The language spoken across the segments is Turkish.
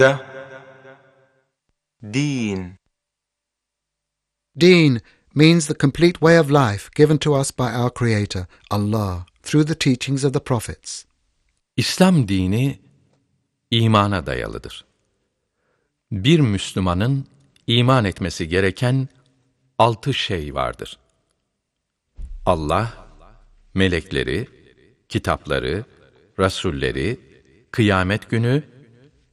د دين Deen means the complete way of life given to us by our Creator, Allah, through the teachings of the prophets. İslam dini imana dayalıdır. Bir Müslümanın iman etmesi gereken altı şey vardır. Allah, melekleri, kitapları, rasulleri, kıyamet günü,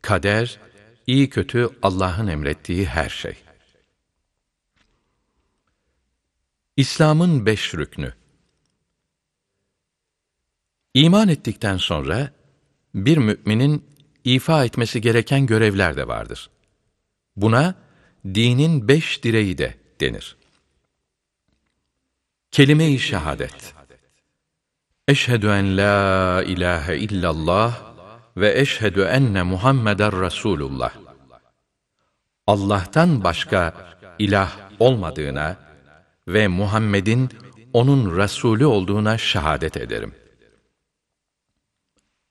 kader, iyi kötü Allah'ın emrettiği her şey. İslam'ın beş rüknü İman ettikten sonra bir müminin ifa etmesi gereken görevler de vardır. Buna dinin beş direği de denir. Kelime-i şehadet. Eşhedü en la ilahe illallah ve eşhedü enne Muhammeden Resulullah. Allah'tan başka ilah olmadığına ve Muhammed'in onun Resulü olduğuna şehadet ederim.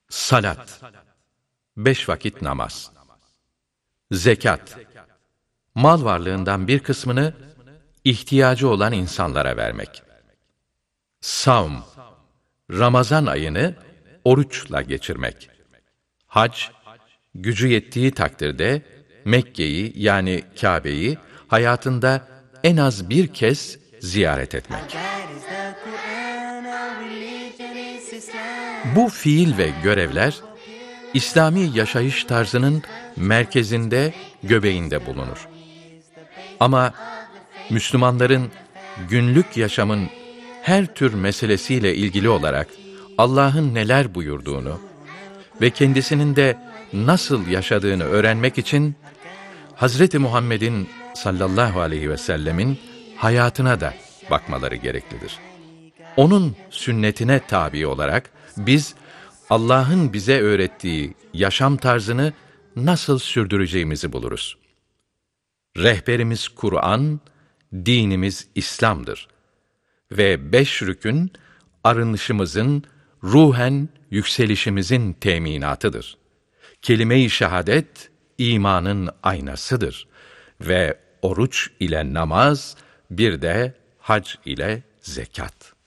Salat. Beş vakit namaz. Zekat. Mal varlığından bir kısmını ihtiyacı olan insanlara vermek. Savm. Ramazan ayını oruçla geçirmek. Hac. Gücü yettiği takdirde Mekke'yi yani Kabe'yi hayatında en az bir kez ziyaret etmek. Bu fiil ve görevler İslami yaşayış tarzının merkezinde, göbeğinde bulunur. Ama Müslümanların günlük yaşamın her tür meselesiyle ilgili olarak Allah'ın neler buyurduğunu ve kendisinin de nasıl yaşadığını öğrenmek için Hazreti Muhammed'in sallallahu aleyhi ve sellemin hayatına da bakmaları gereklidir. Onun sünnetine tabi olarak biz Allah'ın bize öğrettiği yaşam tarzını nasıl sürdüreceğimizi buluruz. Rehberimiz Kur'an, dinimiz İslam'dır. Ve beş rükün arınışımızın, ruhen yükselişimizin teminatıdır. Kelime-i şehadet, imanın aynasıdır. Ve oruç ile namaz, bir de hac ile zekat.